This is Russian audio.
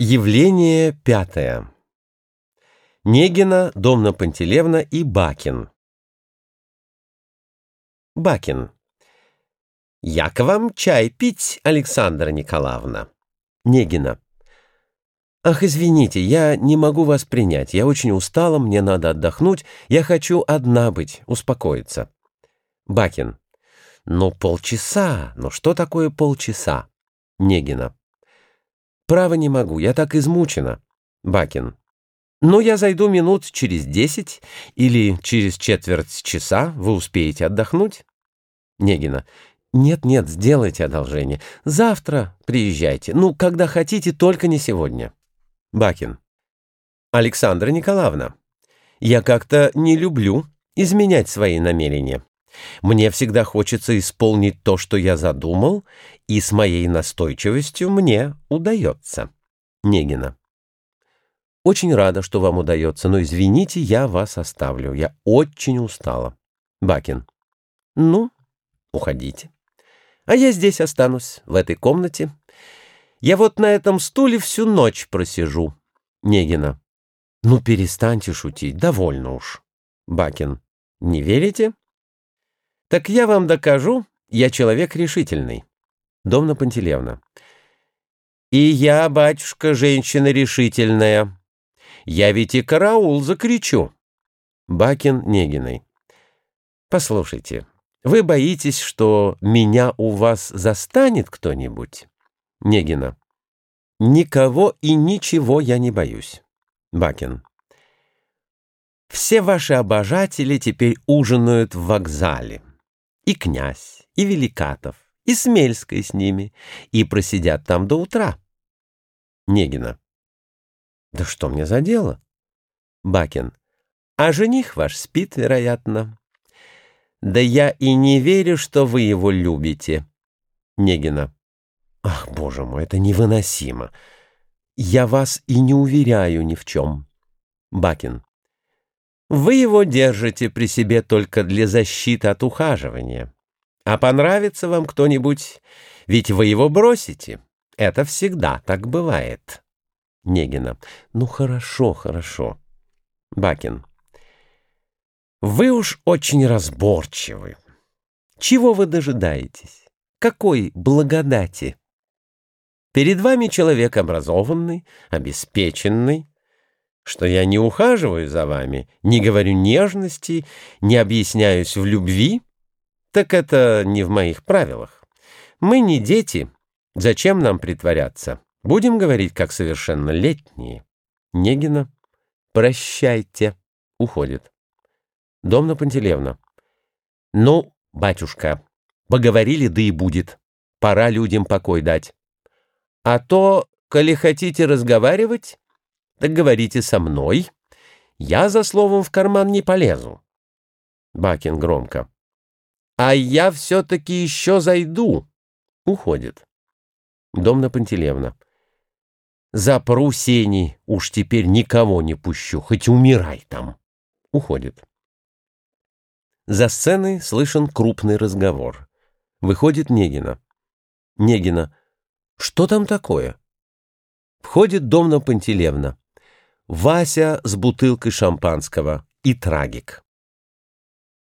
Явление пятое. Негина, Домна Пантелевна и Бакин. Бакин. «Я к вам чай пить, Александра Николаевна». Негина. «Ах, извините, я не могу вас принять. Я очень устала, мне надо отдохнуть. Я хочу одна быть, успокоиться». Бакин. «Ну, полчаса. Ну, что такое полчаса?» Негина. «Право не могу, я так измучена». Бакин. «Ну, я зайду минут через десять или через четверть часа. Вы успеете отдохнуть?» Негина. «Нет-нет, сделайте одолжение. Завтра приезжайте. Ну, когда хотите, только не сегодня». Бакин. «Александра Николаевна, я как-то не люблю изменять свои намерения. Мне всегда хочется исполнить то, что я задумал, и с моей настойчивостью мне удается. Негина. Очень рада, что вам удается, но извините, я вас оставлю. Я очень устала. Бакин. Ну, уходите. А я здесь останусь, в этой комнате. Я вот на этом стуле всю ночь просижу. Негина. Ну, перестаньте шутить, довольно уж. Бакин. Не верите? Так я вам докажу, я человек решительный. Домна Пантелевна. И я, батюшка, женщина решительная. Я ведь и караул закричу. Бакин Негиной. Послушайте, вы боитесь, что меня у вас застанет кто-нибудь? Негина. Никого и ничего я не боюсь. Бакин. Все ваши обожатели теперь ужинают в вокзале. И князь, и Великатов, и Смельская с ними, и просидят там до утра. Негина. Да что мне за дело? Бакин. А жених ваш спит, вероятно. Да я и не верю, что вы его любите. Негина. Ах, боже мой, это невыносимо. Я вас и не уверяю ни в чем. Бакин. Вы его держите при себе только для защиты от ухаживания. А понравится вам кто-нибудь, ведь вы его бросите. Это всегда так бывает. Негина. Ну, хорошо, хорошо. Бакин. Вы уж очень разборчивы. Чего вы дожидаетесь? Какой благодати? Перед вами человек образованный, обеспеченный, что я не ухаживаю за вами, не говорю нежности, не объясняюсь в любви, так это не в моих правилах. Мы не дети. Зачем нам притворяться? Будем говорить, как совершеннолетние. Негина. Прощайте. Уходит. Домна Пантелевна. Ну, батюшка, поговорили, да и будет. Пора людям покой дать. А то, коли хотите разговаривать, так говорите со мной. Я за словом в карман не полезу. Бакин громко. А я все-таки еще зайду. Уходит. Домна Пантелевна. Запру сени, уж теперь никого не пущу, хоть умирай там. Уходит. За сценой слышен крупный разговор. Выходит Негина. Негина. Что там такое? Входит Домна Пантелевна. Вася с бутылкой шампанского и трагик.